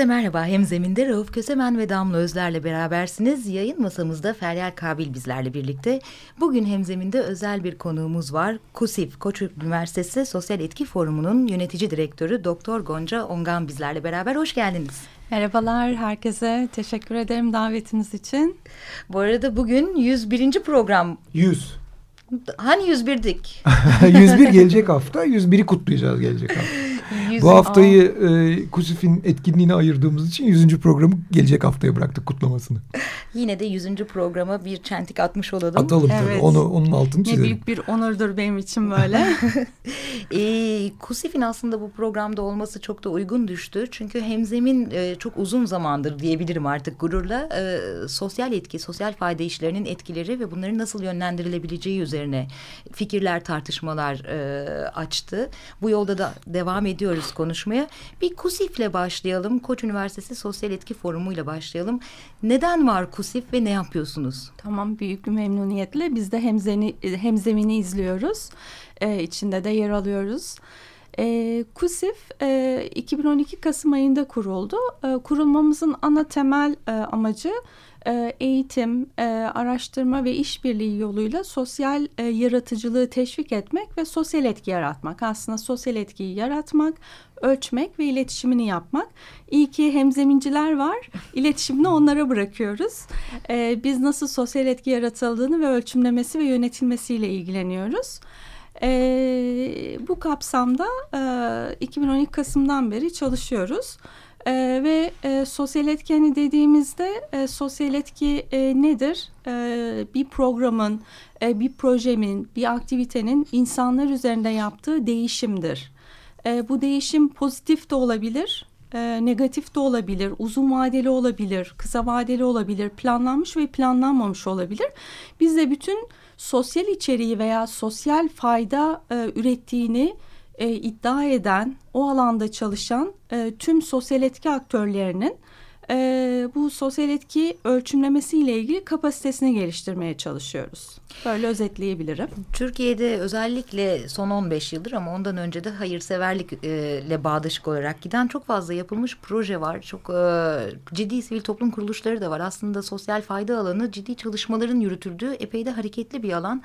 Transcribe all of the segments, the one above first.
Herkese merhaba. Hem zeminde Rauf Kösemen ve Damla Özler'le berabersiniz. Yayın masamızda Feryal Kabil bizlerle birlikte. Bugün hem zeminde özel bir konuğumuz var. KUSİF, Koç Üniversitesi Sosyal Etki Forumu'nun yönetici direktörü Doktor Gonca Ongan bizlerle beraber. Hoş geldiniz. Merhabalar herkese. Teşekkür ederim davetiniz için. Bu arada bugün 101. program. 100. Hani 101'dik? 101 gelecek hafta. 101'i kutlayacağız gelecek hafta. Bu haftayı e, Kusif'in etkinliğine ayırdığımız için 100. programı gelecek haftaya bıraktık kutlamasını. Yine de 100. programa bir çentik atmış olalım. Atalım evet. tabii. Onu, onun altını çizelim. Ne büyük bir onurdur benim için böyle. e, Kusif'in aslında bu programda olması çok da uygun düştü. Çünkü Hemzem'in e, çok uzun zamandır diyebilirim artık gururla e, sosyal etki, sosyal fayda işlerinin etkileri ve bunların nasıl yönlendirilebileceği üzerine fikirler, tartışmalar e, açtı. Bu yolda da devam ediyoruz konuşmaya. Bir KUSİF'le başlayalım. Koç Üniversitesi Sosyal Etki Forumu ile başlayalım. Neden var KUSİF ve ne yapıyorsunuz? Tamam büyük bir memnuniyetle. Biz de hemzeni, hemzemini izliyoruz. Ee, içinde de yer alıyoruz. E, KUSİF e, 2012 Kasım ayında kuruldu. E, kurulmamızın ana temel e, amacı e, eğitim, e, araştırma ve işbirliği yoluyla sosyal e, yaratıcılığı teşvik etmek ve sosyal etki yaratmak. Aslında sosyal etkiyi yaratmak, ölçmek ve iletişimini yapmak. İyi ki hemzeminciler var. İletişimini onlara bırakıyoruz. Biz nasıl sosyal etki yaratıldığını ve ölçümlemesi ve yönetilmesiyle ilgileniyoruz. E, bu kapsamda e, 2012 Kasım'dan beri çalışıyoruz. E, ve e, sosyal etkeni dediğimizde e, sosyal etki e, nedir? E, bir programın, e, bir projemin, bir aktivitenin insanlar üzerinde yaptığı değişimdir. E, bu değişim pozitif de olabilir, e, negatif de olabilir, uzun vadeli olabilir, kısa vadeli olabilir, planlanmış ve planlanmamış olabilir. Biz de bütün sosyal içeriği veya sosyal fayda e, ürettiğini e, iddia eden, o alanda çalışan e, tüm sosyal etki aktörlerinin e, bu sosyal etki ölçümlemesiyle ilgili kapasitesini geliştirmeye çalışıyoruz. Böyle özetleyebilirim. Türkiye'de özellikle son 15 yıldır ama ondan önce de hayırseverlikle bağdaşık olarak giden çok fazla yapılmış proje var. Çok e, ciddi sivil toplum kuruluşları da var. Aslında sosyal fayda alanı ciddi çalışmaların yürütüldüğü epey de hareketli bir alan.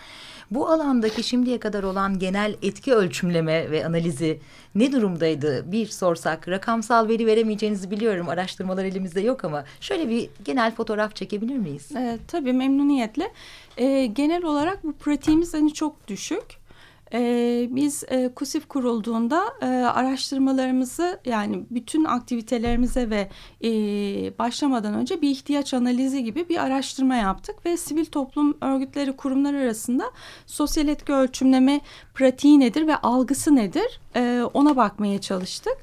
Bu alandaki şimdiye kadar olan genel etki ölçümleme ve analizi ne durumdaydı? Bir sorsak rakamsal veri veremeyeceğinizi biliyorum. Araştırmalar elimizde yok ama şöyle bir genel fotoğraf çekebilir miyiz? Evet, tabii memnuniyetle. E, genel olarak bu pratiğimiz hani çok düşük. Ee, biz e, KUSİF kurulduğunda e, araştırmalarımızı yani bütün aktivitelerimize ve e, başlamadan önce bir ihtiyaç analizi gibi bir araştırma yaptık ve sivil toplum örgütleri kurumlar arasında sosyal etki ölçümleme pratiği nedir ve algısı nedir e, ona bakmaya çalıştık.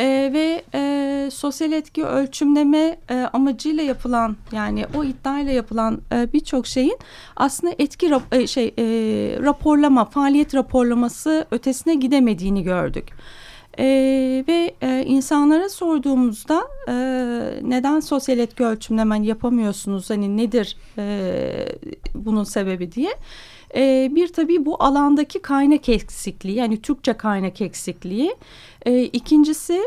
E, ve e, sosyal etki ölçümleme e, amacıyla yapılan yani o iddiayla yapılan e, birçok şeyin aslında etki rap, e, şey e, raporlama faaliyet raporlaması ötesine gidemediğini gördük. E, ve e, insanlara sorduğumuzda e, neden sosyal etki ölçümlemen yapamıyorsunuz hani nedir e, bunun sebebi diye e, bir tabii bu alandaki kaynak eksikliği yani Türkçe kaynak eksikliği. E, ikincisi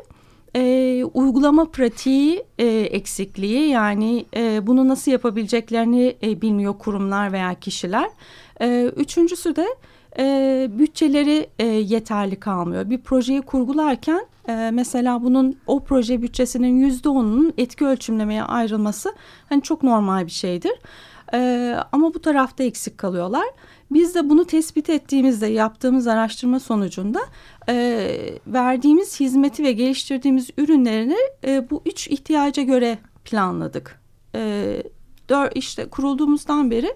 e, uygulama pratiği e, eksikliği yani e, bunu nasıl yapabileceklerini e, bilmiyor kurumlar veya kişiler. E, üçüncüsü de e, bütçeleri e, yeterli kalmıyor. Bir projeyi kurgularken e, mesela bunun o proje bütçesinin yüzde onunun etki ölçümlemeye ayrılması hani çok normal bir şeydir. E, ama bu tarafta eksik kalıyorlar. Biz de bunu tespit ettiğimizde yaptığımız araştırma sonucunda e, verdiğimiz hizmeti ve geliştirdiğimiz ürünlerini e, bu üç ihtiyaca göre planladık. E, dör, işte kurulduğumuzdan beri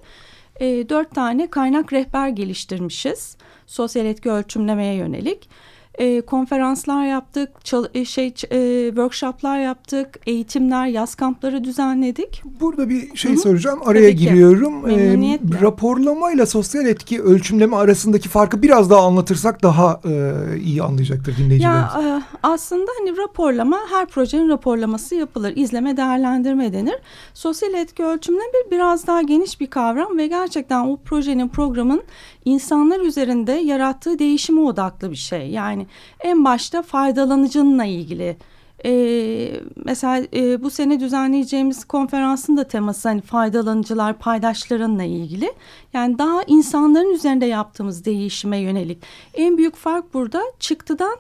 e, dört tane kaynak rehber geliştirmişiz. Sosyal etki ölçümlemeye yönelik e, konferanslar yaptık, çal, e, şey e, workshoplar yaptık, eğitimler, yaz kampları düzenledik. Burada bir şey Hı-hı. soracağım. Araya Tabii giriyorum. Ee, raporlama ile sosyal etki ölçümleme arasındaki farkı biraz daha anlatırsak daha e, iyi anlayacaktır dinleyicilerimiz. Ya e, aslında hani raporlama her projenin raporlaması yapılır. İzleme, değerlendirme denir. Sosyal etki ölçümleme biraz daha geniş bir kavram ve gerçekten o projenin programın insanlar üzerinde yarattığı değişime odaklı bir şey. Yani en başta faydalanıcınınla ilgili. Ee, mesela e, bu sene düzenleyeceğimiz konferansın da teması hani faydalanıcılar paydaşlarınla ilgili. Yani daha insanların üzerinde yaptığımız değişime yönelik. En büyük fark burada çıktıdan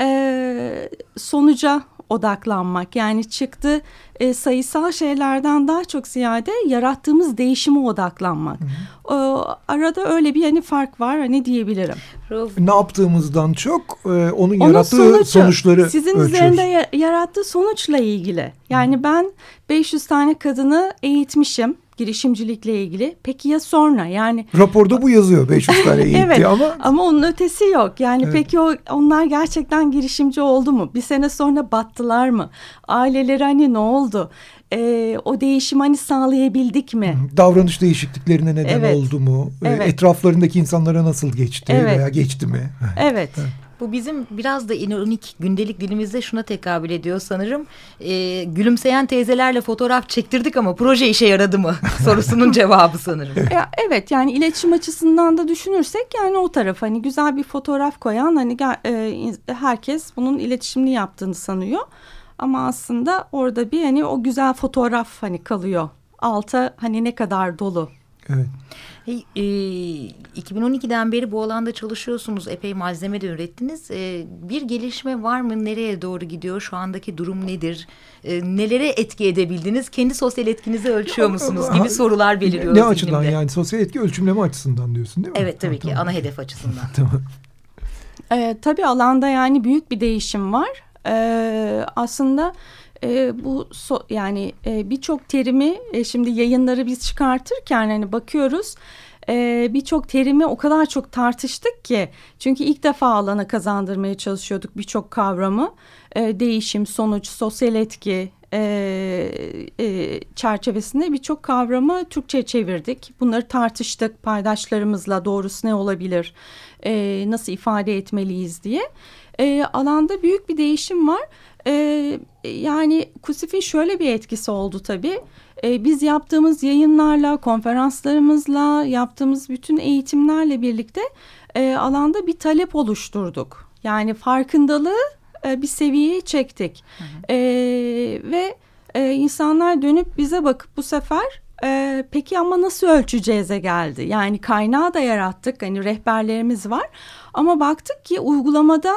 e, sonuca odaklanmak. Yani çıktı e, sayısal şeylerden daha çok ziyade yarattığımız değişime odaklanmak. Hı hı. E, arada öyle bir hani fark var hani diyebilirim. Ne yaptığımızdan çok e, onun, onun yarattığı sonucu, sonuçları Sizin ölçüyoruz. üzerinde yarattığı sonuçla ilgili. Yani hı. ben 500 tane kadını eğitmişim girişimcilikle ilgili. Peki ya sonra yani? Raporda bu yazıyor 500 tane eğitti evet, ama. Ama onun ötesi yok. Yani evet. peki o onlar gerçekten girişimci oldu mu? Bir sene sonra battılar mı? Aileleri hani ne oldu? Ee, o değişim hani sağlayabildik mi? Davranış değişikliklerine neden evet. oldu mu? Evet. Etraflarındaki insanlara nasıl geçti evet. veya geçti mi? Evet. evet. Bu bizim biraz da ironik gündelik dilimizde şuna tekabül ediyor sanırım. E, gülümseyen teyzelerle fotoğraf çektirdik ama proje işe yaradı mı sorusunun cevabı sanırım. Ya, evet yani iletişim açısından da düşünürsek yani o taraf hani güzel bir fotoğraf koyan hani e, herkes bunun iletişimli yaptığını sanıyor. Ama aslında orada bir hani o güzel fotoğraf hani kalıyor. Alta hani ne kadar dolu. Evet. Hey, e, 2012'den beri bu alanda çalışıyorsunuz. Epey malzeme de ürettiniz. E, bir gelişme var mı? Nereye doğru gidiyor? Şu andaki durum nedir? E, nelere etki edebildiniz? Kendi sosyal etkinizi ölçüyor musunuz? Gibi sorular beliriyor. Ne açıdan yani? Sosyal etki ölçümleme açısından diyorsun değil mi? Evet tabii ki. Ana hedef açısından. tamam. E, tabii alanda yani büyük bir değişim var. E, aslında e, bu so, yani e, birçok terimi e, şimdi yayınları biz çıkartırken hani bakıyoruz e, birçok terimi o kadar çok tartıştık ki çünkü ilk defa alana kazandırmaya çalışıyorduk birçok kavramı e, değişim sonuç sosyal etki e, e, çerçevesinde birçok kavramı Türkçe çevirdik. Bunları tartıştık paydaşlarımızla doğrusu ne olabilir, e, nasıl ifade etmeliyiz diye. E, alanda büyük bir değişim var. E, yani Kusif'in şöyle bir etkisi oldu tabii. E, biz yaptığımız yayınlarla, konferanslarımızla, yaptığımız bütün eğitimlerle birlikte e, alanda bir talep oluşturduk. Yani farkındalığı e, bir seviyeye çektik. Hı hı. E, ve e, insanlar dönüp bize bakıp bu sefer e, peki ama nasıl ölçeceğize geldi. Yani kaynağı da yarattık. Hani rehberlerimiz var. Ama baktık ki uygulamada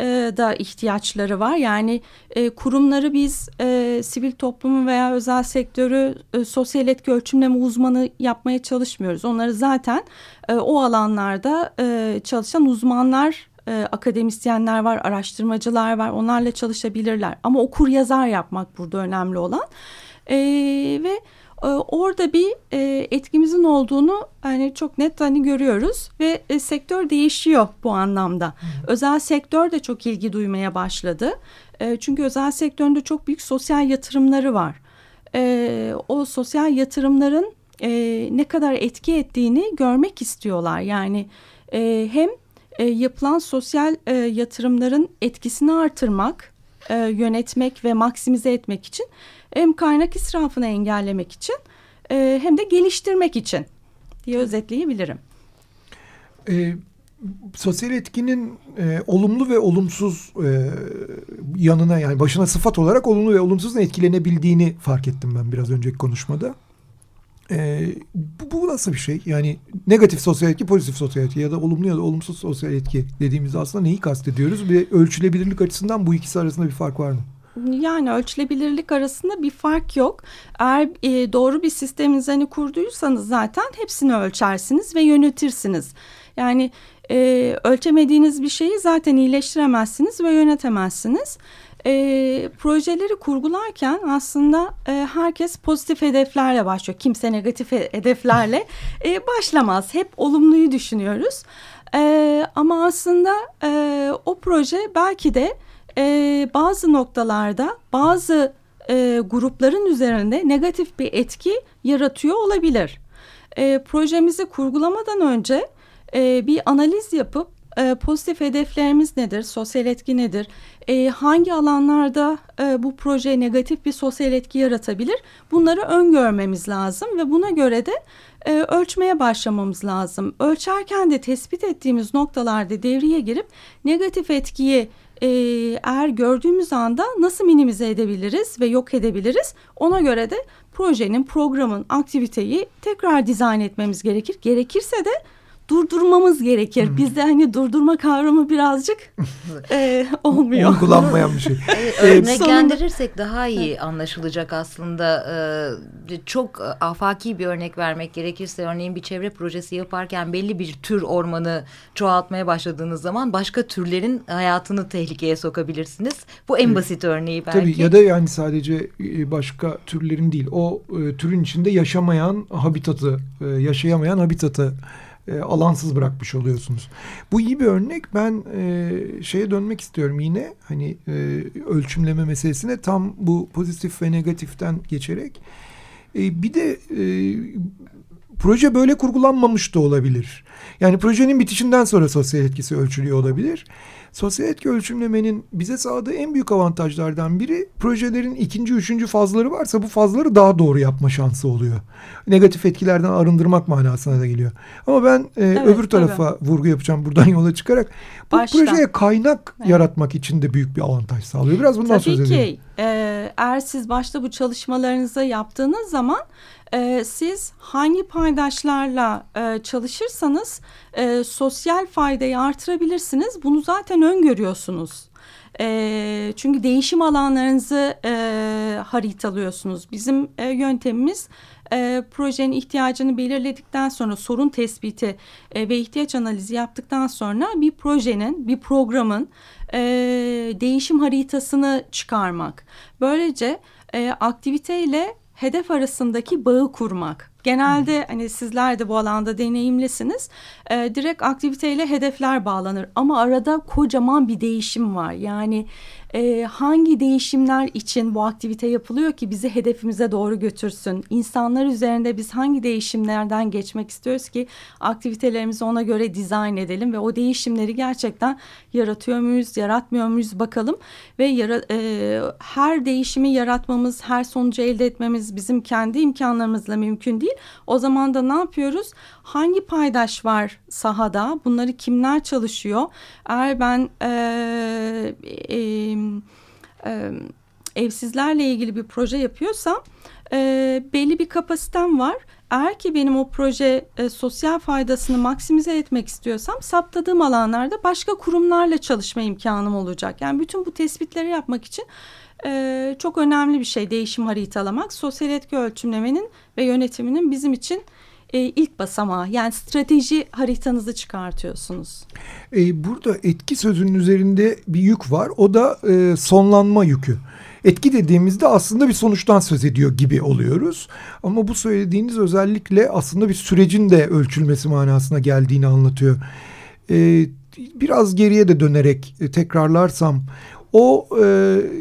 e, da ihtiyaçları var. Yani e, kurumları biz e, sivil toplumu veya özel sektörü e, sosyal etki ölçümleme uzmanı yapmaya çalışmıyoruz. Onları zaten e, o alanlarda e, çalışan uzmanlar e, akademisyenler var, araştırmacılar var. Onlarla çalışabilirler. Ama okur yazar yapmak burada önemli olan. E, ve orada bir e, etkimizin olduğunu hani çok net hani görüyoruz ve e, sektör değişiyor bu anlamda. Hı. Özel sektör de çok ilgi duymaya başladı. E, çünkü özel sektöründe çok büyük sosyal yatırımları var. E, o sosyal yatırımların e, ne kadar etki ettiğini görmek istiyorlar. Yani hem yapılan sosyal yatırımların etkisini artırmak, yönetmek ve maksimize etmek için hem kaynak israfını engellemek için e, hem de geliştirmek için diye özetleyebilirim. E, sosyal etkinin e, olumlu ve olumsuz e, yanına yani başına sıfat olarak olumlu ve olumsuz etkilenebildiğini fark ettim ben biraz önceki konuşmada. E, bu, bu nasıl bir şey? Yani negatif sosyal etki, pozitif sosyal etki ya da olumlu ya da olumsuz sosyal etki dediğimizde aslında neyi kastediyoruz? Ve ölçülebilirlik açısından bu ikisi arasında bir fark var mı? Yani ölçülebilirlik arasında bir fark yok. Eğer e, doğru bir sisteminizi hani kurduysanız zaten hepsini ölçersiniz ve yönetirsiniz. Yani e, ölçemediğiniz bir şeyi zaten iyileştiremezsiniz ve yönetemezsiniz. e, projeleri kurgularken aslında e, herkes pozitif hedeflerle başlıyor. Kimse negatif hedeflerle e, başlamaz. Hep olumluyu düşünüyoruz. E, ama aslında e, o proje belki de e, bazı noktalarda bazı e, grupların üzerinde negatif bir etki yaratıyor olabilir. E, projemizi kurgulamadan önce e, bir analiz yapıp e, pozitif hedeflerimiz nedir, sosyal etki nedir, e, hangi alanlarda e, bu proje negatif bir sosyal etki yaratabilir bunları öngörmemiz lazım ve buna göre de e, ölçmeye başlamamız lazım. Ölçerken de tespit ettiğimiz noktalarda devreye girip negatif etkiyi e, eğer gördüğümüz anda nasıl minimize edebiliriz ve yok edebiliriz ona göre de projenin, programın, aktiviteyi tekrar dizayn etmemiz gerekir. Gerekirse de durdurmamız gerekir. Hmm. Bizde hani durdurma kavramı birazcık e, olmuyor. Uygulanmayan bir şey. Evet, örneklendirirsek daha iyi anlaşılacak aslında. Ee, çok afaki bir örnek vermek gerekirse örneğin bir çevre projesi yaparken belli bir tür ormanı çoğaltmaya başladığınız zaman başka türlerin hayatını tehlikeye sokabilirsiniz. Bu en basit örneği belki. Tabii ya da yani sadece e, başka türlerin değil o e, türün içinde yaşamayan habitatı, e, yaşayamayan habitatı e, alansız bırakmış oluyorsunuz. Bu iyi bir örnek. Ben e, şeye dönmek istiyorum yine hani e, ölçümleme meselesine tam bu pozitif ve negatiften geçerek. E, bir de e, proje böyle kurgulanmamış da olabilir. Yani projenin bitişinden sonra sosyal etkisi ölçülüyor olabilir. Sosyal etki ölçümlemenin bize sağladığı en büyük avantajlardan biri projelerin ikinci, üçüncü fazları varsa bu fazları daha doğru yapma şansı oluyor. Negatif etkilerden arındırmak manasına da geliyor. Ama ben e, evet, öbür tarafa tabii. vurgu yapacağım buradan yola çıkarak. Bu Baştan. projeye kaynak evet. yaratmak için de büyük bir avantaj sağlıyor. Biraz bundan tabii söz edelim. Tabii ki. E, eğer siz başta bu çalışmalarınızı yaptığınız zaman e, siz hangi paydaşlarla e, çalışırsanız e, sosyal faydayı artırabilirsiniz. Bunu zaten öngörüyorsunuz. E, çünkü değişim alanlarınızı e, haritalıyorsunuz. Bizim e, yöntemimiz e, projenin ihtiyacını belirledikten sonra sorun tespiti e, ve ihtiyaç analizi yaptıktan sonra bir projenin, bir programın e, değişim haritasını çıkarmak. Böylece e, aktiviteyle hedef arasındaki bağı kurmak. Genelde hani sizler de bu alanda deneyimlisiniz. E, direkt aktiviteyle hedefler bağlanır ama arada kocaman bir değişim var. Yani e, hangi değişimler için bu aktivite yapılıyor ki bizi hedefimize doğru götürsün? İnsanlar üzerinde biz hangi değişimlerden geçmek istiyoruz ki aktivitelerimizi ona göre dizayn edelim ve o değişimleri gerçekten yaratıyor muyuz, yaratmıyor muyuz bakalım ve yara, e, her değişimi yaratmamız, her sonucu elde etmemiz bizim kendi imkanlarımızla mümkün değil. O zaman da ne yapıyoruz? Hangi paydaş var sahada? Bunları kimler çalışıyor? Eğer ben e, e, e, evsizlerle ilgili bir proje yapıyorsam e, belli bir kapasitem var. Eğer ki benim o proje e, sosyal faydasını maksimize etmek istiyorsam saptadığım alanlarda başka kurumlarla çalışma imkanım olacak. Yani bütün bu tespitleri yapmak için e, çok önemli bir şey değişim haritalamak. Sosyal etki ölçümlemenin ve yönetiminin bizim için e, ilk basamağı yani strateji haritanızı çıkartıyorsunuz. E, burada etki sözünün üzerinde bir yük var o da e, sonlanma yükü. Etki dediğimizde aslında bir sonuçtan söz ediyor gibi oluyoruz. Ama bu söylediğiniz özellikle aslında bir sürecin de ölçülmesi manasına geldiğini anlatıyor. E, biraz geriye de dönerek e, tekrarlarsam o e,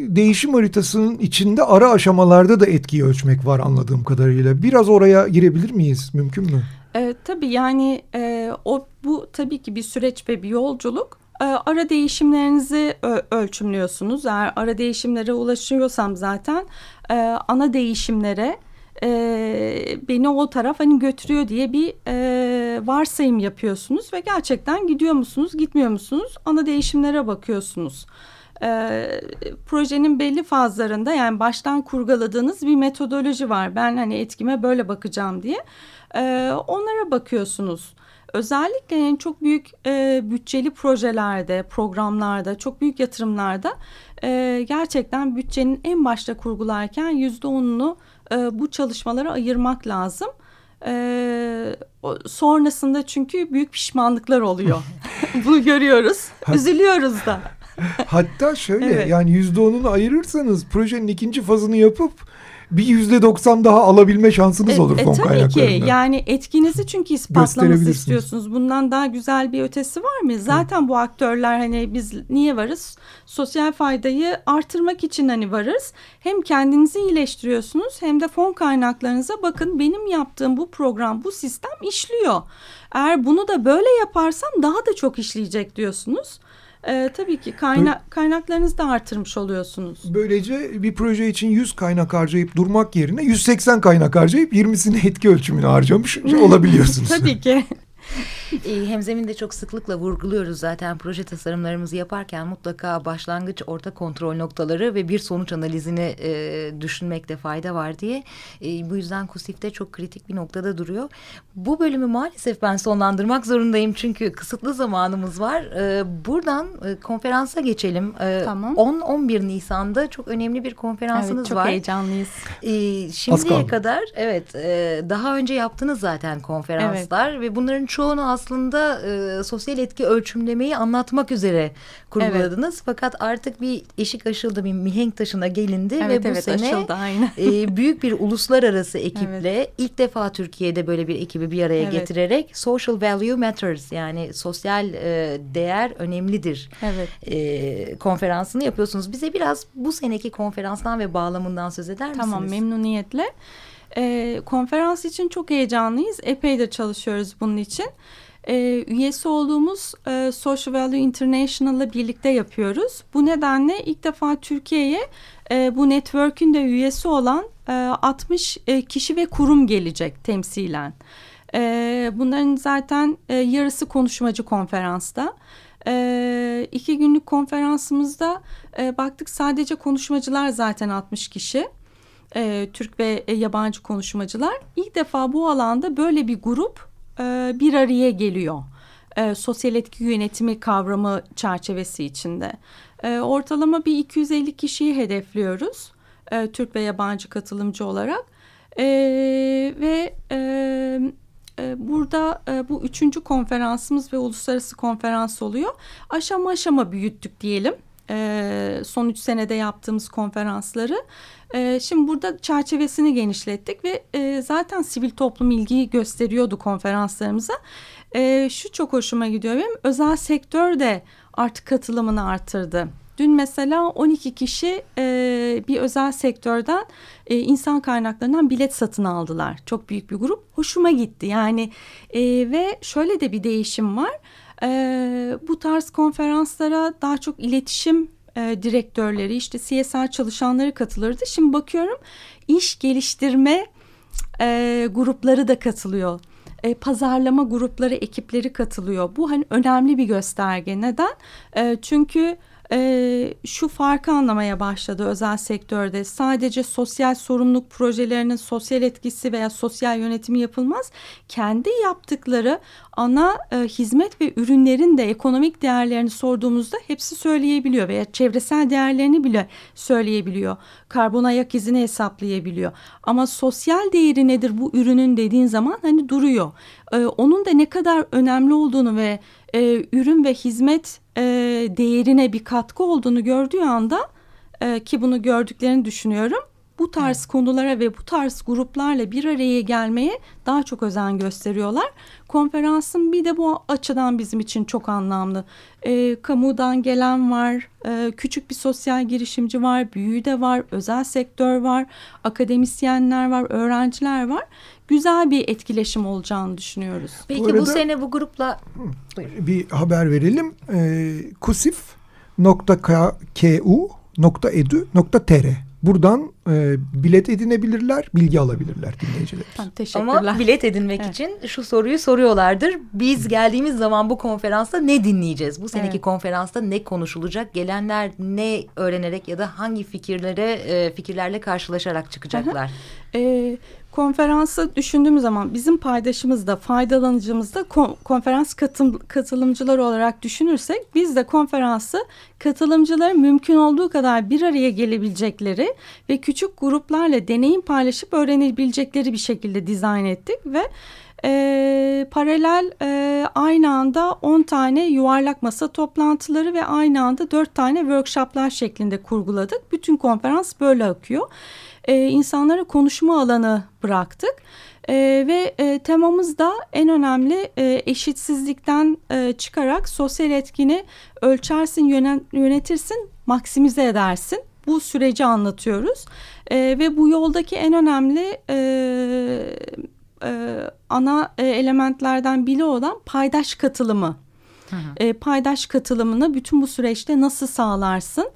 değişim haritasının içinde ara aşamalarda da etkiyi ölçmek var anladığım kadarıyla. Biraz oraya girebilir miyiz? Mümkün mü? E, tabii yani e, o bu tabii ki bir süreç ve bir yolculuk. E, ara değişimlerinizi ölçümlüyorsunuz. Eğer ara değişimlere ulaşıyorsam zaten e, ana değişimlere e, beni o taraf hani götürüyor diye bir e, varsayım yapıyorsunuz ve gerçekten gidiyor musunuz gitmiyor musunuz ana değişimlere bakıyorsunuz e, projenin belli fazlarında yani baştan kurguladığınız bir metodoloji var. Ben hani etkime böyle bakacağım diye e, onlara bakıyorsunuz. Özellikle yani çok büyük e, bütçeli projelerde, programlarda, çok büyük yatırımlarda e, gerçekten bütçenin en başta kurgularken yüzde onunu e, bu çalışmalara ayırmak lazım. Ee, sonrasında çünkü büyük pişmanlıklar oluyor. Bunu görüyoruz. Üzülüyoruz da. Hatta şöyle Evet. yani yüzde onunu ayırırsanız projenin ikinci fazını yapıp bir yüzde doksan daha alabilme şansınız E, olur e, fon tabii kaynaklarından. ki yani etkinizi çünkü ispatlaması istiyorsunuz. Bundan daha güzel bir ötesi var mı? Zaten bu aktörler hani biz niye varız? Sosyal faydayı artırmak için hani varız. Hem kendinizi iyileştiriyorsunuz hem de fon kaynaklarınıza bakın benim yaptığım bu program bu sistem işliyor. Eğer bunu da böyle yaparsam daha da çok işleyecek diyorsunuz. E, tabii ki kayna kaynaklarınızı da artırmış oluyorsunuz. Böylece bir proje için 100 kaynak harcayıp durmak yerine 180 kaynak harcayıp 20'sini etki ölçümüne harcamış olabiliyorsunuz. Tabii ki. E, Hemzeminde çok sıklıkla vurguluyoruz zaten proje tasarımlarımızı yaparken mutlaka başlangıç, orta kontrol noktaları ve bir sonuç analizini e, düşünmekte fayda var diye. E, bu yüzden KUSİF'te çok kritik bir noktada duruyor. Bu bölümü maalesef ben sonlandırmak zorundayım çünkü kısıtlı zamanımız var. E, buradan e, konferansa geçelim. E, Tamam. 10-11 Nisan'da çok önemli bir konferansınız Evet, çok var. heyecanlıyız. Ee, şimdiye kadar evet e, daha önce yaptınız zaten konferanslar ve bunların çoğunu aslında e, sosyal etki ölçümlemeyi anlatmak üzere kurguladınız. Fakat artık bir eşik aşıldı bir mihenk taşına gelindi Evet ve bu evet sene açıldı aynen. e, büyük bir uluslararası ekiple ilk defa Türkiye'de böyle bir ekibi bir araya Evet. getirerek social value matters yani sosyal e, değer önemlidir Evet. e, konferansını yapıyorsunuz. Bize biraz bu seneki konferanstan ve bağlamından söz eder misiniz? Tamam memnuniyetle. Ee, konferans için çok heyecanlıyız. Epeydir çalışıyoruz bunun için. Ee, üyesi olduğumuz e, Social Value International'la birlikte yapıyoruz. Bu nedenle ilk defa Türkiye'ye e, bu network'ün de üyesi olan e, 60 e, kişi ve kurum gelecek temsilen. E, bunların zaten e, yarısı konuşmacı konferansta. E, iki günlük konferansımızda e, baktık sadece konuşmacılar zaten 60 kişi. E, Türk ve e, yabancı konuşmacılar. İlk defa bu alanda böyle bir grup e, bir araya geliyor. E, sosyal etki yönetimi kavramı çerçevesi içinde. E, ortalama bir 250 kişiyi hedefliyoruz. E, Türk ve yabancı katılımcı olarak. E, ve e, e, burada e, bu üçüncü konferansımız ve uluslararası konferans oluyor. Aşama aşama büyüttük diyelim. E, son üç senede yaptığımız konferansları. E, şimdi burada çerçevesini genişlettik ve e, zaten sivil toplum ilgiyi gösteriyordu konferanslarımıza. E, şu çok hoşuma gidiyor benim. Özel sektör de artık katılımını arttırdı. Dün mesela 12 kişi e, bir özel sektörden e, insan kaynaklarından bilet satın aldılar. Çok büyük bir grup. Hoşuma gitti yani e, ve şöyle de bir değişim var. E, bu tarz konferanslara daha çok iletişim e, direktörleri işte CSR çalışanları katılırdı. Şimdi bakıyorum iş geliştirme e, grupları da katılıyor. E, pazarlama grupları, ekipleri katılıyor. Bu hani önemli bir gösterge. Neden? E, çünkü e, şu farkı anlamaya başladı özel sektörde. Sadece sosyal sorumluluk projelerinin sosyal etkisi veya sosyal yönetimi yapılmaz. Kendi yaptıkları ana e, hizmet ve ürünlerin de ekonomik değerlerini sorduğumuzda hepsi söyleyebiliyor veya çevresel değerlerini bile söyleyebiliyor. Karbon ayak izini hesaplayabiliyor. Ama sosyal değeri nedir bu ürünün dediğin zaman hani duruyor. E, onun da ne kadar önemli olduğunu ve e, ürün ve hizmet e, değerine bir katkı olduğunu gördüğü anda e, ki bunu gördüklerini düşünüyorum. Bu tarz konulara ve bu tarz gruplarla bir araya gelmeye daha çok özen gösteriyorlar. Konferansın bir de bu açıdan bizim için çok anlamlı. E, kamudan gelen var, e, küçük bir sosyal girişimci var, büyüğü de var, özel sektör var, akademisyenler var, öğrenciler var. Güzel bir etkileşim olacağını düşünüyoruz. Peki Bu bu, sene bu grupla bir haber verelim. Ee, kusif.ku.edu.tr Buradan e, bilet edinebilirler, bilgi alabilirler dinleyiciler. Tamam, teşekkürler. ama bilet edinmek Evet. için şu soruyu soruyorlardır. Biz geldiğimiz zaman bu konferansta ne dinleyeceğiz? Bu seneki Evet. konferansta ne konuşulacak? Gelenler ne öğrenerek ya da hangi fikirlere e, fikirlerle karşılaşarak çıkacaklar? E, konferansı düşündüğümüz zaman bizim paydaşımız da faydalanıcımız da kon- konferans katım, katılımcıları olarak düşünürsek biz de konferansı katılımcıların mümkün olduğu kadar bir araya gelebilecekleri ve küçük gruplarla deneyim paylaşıp öğrenebilecekleri bir şekilde dizayn ettik ve e, paralel e, aynı anda 10 tane yuvarlak masa toplantıları ve aynı anda 4 tane workshoplar şeklinde kurguladık. Bütün konferans böyle akıyor. E, insanlara konuşma alanı bıraktık. E, ve e, temamız da en önemli e, eşitsizlikten e, çıkarak sosyal etkini ölçersin, yönetirsin, maksimize edersin. Bu süreci anlatıyoruz e, ve bu yoldaki en önemli e, e, ana e, elementlerden biri olan paydaş katılımı. Hı hı. E, paydaş katılımını bütün bu süreçte nasıl sağlarsın?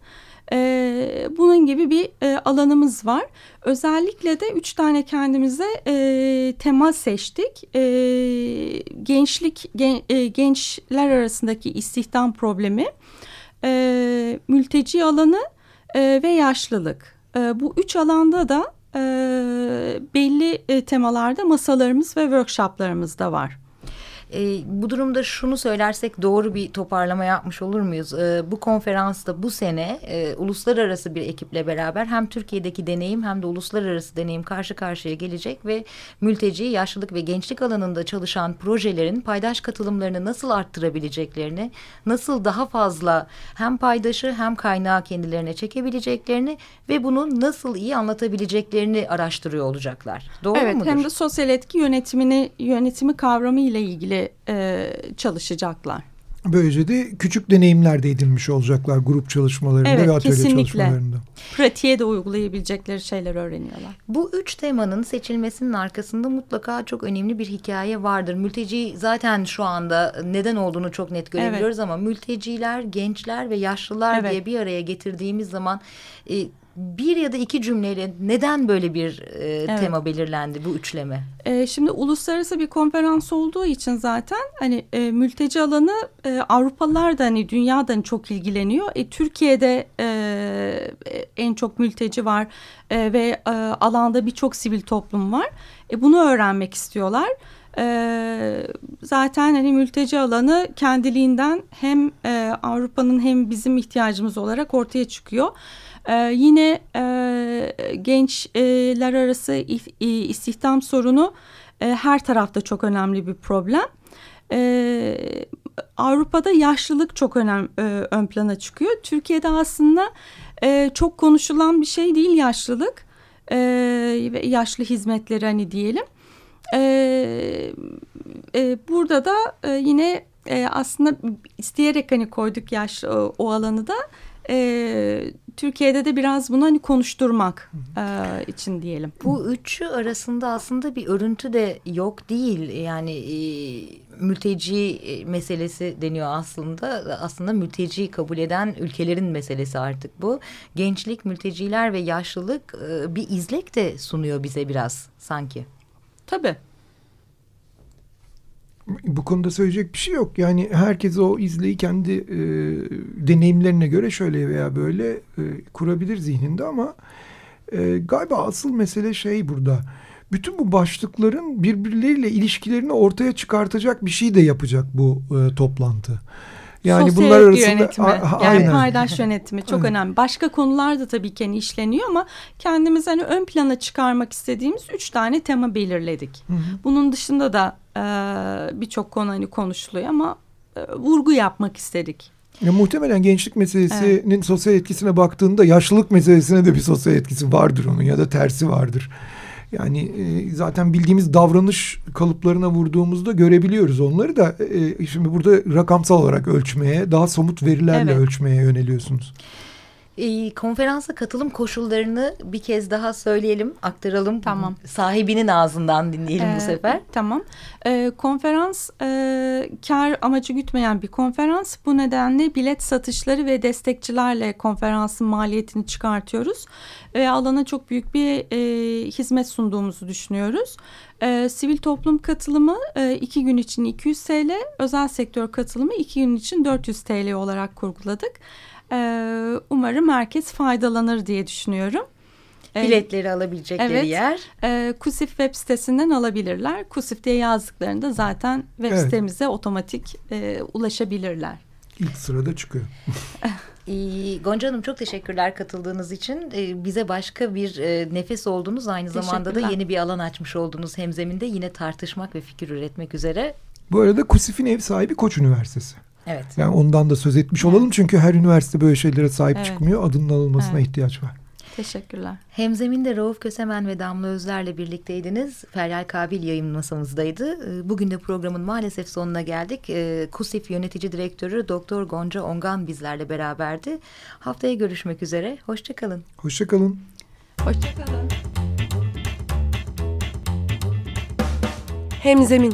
E, bunun gibi bir e, alanımız var. Özellikle de üç tane kendimize e, tema seçtik. E, gençlik, gen, e, gençler arasındaki istihdam problemi, e, mülteci alanı e, ve yaşlılık. E, bu üç alanda da e, belli e, temalarda masalarımız ve workshoplarımız da var. E, bu durumda şunu söylersek doğru bir toparlama yapmış olur muyuz? E, bu konferansta bu sene e, uluslararası bir ekiple beraber hem Türkiye'deki deneyim hem de uluslararası deneyim karşı karşıya gelecek ve mülteci, yaşlılık ve gençlik alanında çalışan projelerin paydaş katılımlarını nasıl arttırabileceklerini, nasıl daha fazla hem paydaşı hem kaynağı kendilerine çekebileceklerini ve bunu nasıl iyi anlatabileceklerini araştırıyor olacaklar. Doğru evet, mudur? Hem de sosyal etki yönetimini yönetimi kavramı ile ilgili e, çalışacaklar. Böylece de küçük deneyimler de edinmiş olacaklar grup çalışmalarında evet, ve atölye kesinlikle. çalışmalarında. Pratiğe de uygulayabilecekleri şeyler öğreniyorlar. Bu üç temanın seçilmesinin arkasında mutlaka çok önemli bir hikaye vardır. Mülteci zaten şu anda neden olduğunu çok net görebiliyoruz evet. ama mülteciler, gençler ve yaşlılar evet. diye bir araya getirdiğimiz zaman e, bir ya da iki cümleyle neden böyle bir e, evet. tema belirlendi bu üçleme? E, şimdi uluslararası bir konferans olduğu için zaten hani e, mülteci alanı e, Avrupalılar da hani dünyadan çok ilgileniyor. E, Türkiye'de e, en çok mülteci var e, ve e, alanda birçok sivil toplum var. E, bunu öğrenmek istiyorlar. E, zaten hani mülteci alanı kendiliğinden hem e, Avrupa'nın hem bizim ihtiyacımız olarak ortaya çıkıyor. Ee, yine e, gençler arası istihdam sorunu e, her tarafta çok önemli bir problem. E, Avrupa'da yaşlılık çok önemli e, ön plana çıkıyor. Türkiye'de aslında e, çok konuşulan bir şey değil yaşlılık e, ve yaşlı hizmetleri hani diyelim. E, e, burada da e, yine e, aslında isteyerek hani koyduk yaş o, o alanı da e, Türkiye'de de biraz bunu hani konuşturmak e, için diyelim. Bu üçü arasında aslında bir örüntü de yok değil. Yani e, mülteci meselesi deniyor aslında. Aslında mülteci kabul eden ülkelerin meselesi artık bu. Gençlik, mülteciler ve yaşlılık e, bir izlek de sunuyor bize biraz sanki. Tabii bu konuda söyleyecek bir şey yok. Yani herkes o izleyi kendi e, deneyimlerine göre şöyle veya böyle e, kurabilir zihninde ama e, galiba asıl mesele şey burada. Bütün bu başlıkların birbirleriyle ilişkilerini ortaya çıkartacak bir şey de yapacak bu e, toplantı. Yani Sosyal bunlar arasında yönetimi, a, yani aynen. paydaş yönetimi çok önemli. Başka konular da tabii ki hani işleniyor ama kendimiz hani ön plana çıkarmak istediğimiz üç tane tema belirledik. Hı hı. Bunun dışında da e, birçok konu hani konuşuluyor ama e, vurgu yapmak istedik. Ya, muhtemelen gençlik meselesinin evet. sosyal etkisine baktığında yaşlılık meselesine de bir sosyal etkisi vardır onun ya da tersi vardır. Yani e, zaten bildiğimiz davranış kalıplarına vurduğumuzda görebiliyoruz onları da. E, şimdi burada rakamsal olarak ölçmeye, daha somut verilerle evet. ölçmeye yöneliyorsunuz. E, konferansa katılım koşullarını bir kez daha söyleyelim, aktaralım. Tamam. Sahibinin ağzından dinleyelim ee, bu sefer. Tamam. E, konferans e, kar amacı gütmeyen bir konferans. Bu nedenle bilet satışları ve destekçilerle konferansın maliyetini çıkartıyoruz. Ve alana çok büyük bir e, hizmet sunduğumuzu düşünüyoruz. E, sivil toplum katılımı e, iki gün için 200 TL, özel sektör katılımı iki gün için 400 TL olarak kurguladık. Ee, umarım herkes faydalanır diye düşünüyorum. Ee, Biletleri alabilecekleri evet, yer. E, Kusif web sitesinden alabilirler. Kusif diye yazdıklarında zaten web evet. sitemize otomatik e, ulaşabilirler. ilk sırada çıkıyor. Ee, Gonca Hanım çok teşekkürler katıldığınız için. Ee, bize başka bir e, nefes oldunuz. Aynı zamanda da yeni bir alan açmış oldunuz hemzeminde. Yine tartışmak ve fikir üretmek üzere. Bu arada KUSİF'in ev sahibi Koç Üniversitesi. Evet. Yani ondan da söz etmiş olalım çünkü her üniversite böyle şeylere sahip Evet. çıkmıyor. Adının alınmasına Evet. ihtiyaç var. Teşekkürler. Hemzeminde Rauf Kösemen ve Damla Özler'le birlikteydiniz. Feryal Kabil yayın masamızdaydı. Ee, Bugün de programın maalesef sonuna geldik. Ee, KUSİF Yönetici Direktörü Doktor Gonca Ongan bizlerle beraberdi. Haftaya görüşmek üzere. Hoşçakalın. Hoşçakalın. Hoşçakalın. Hemzemin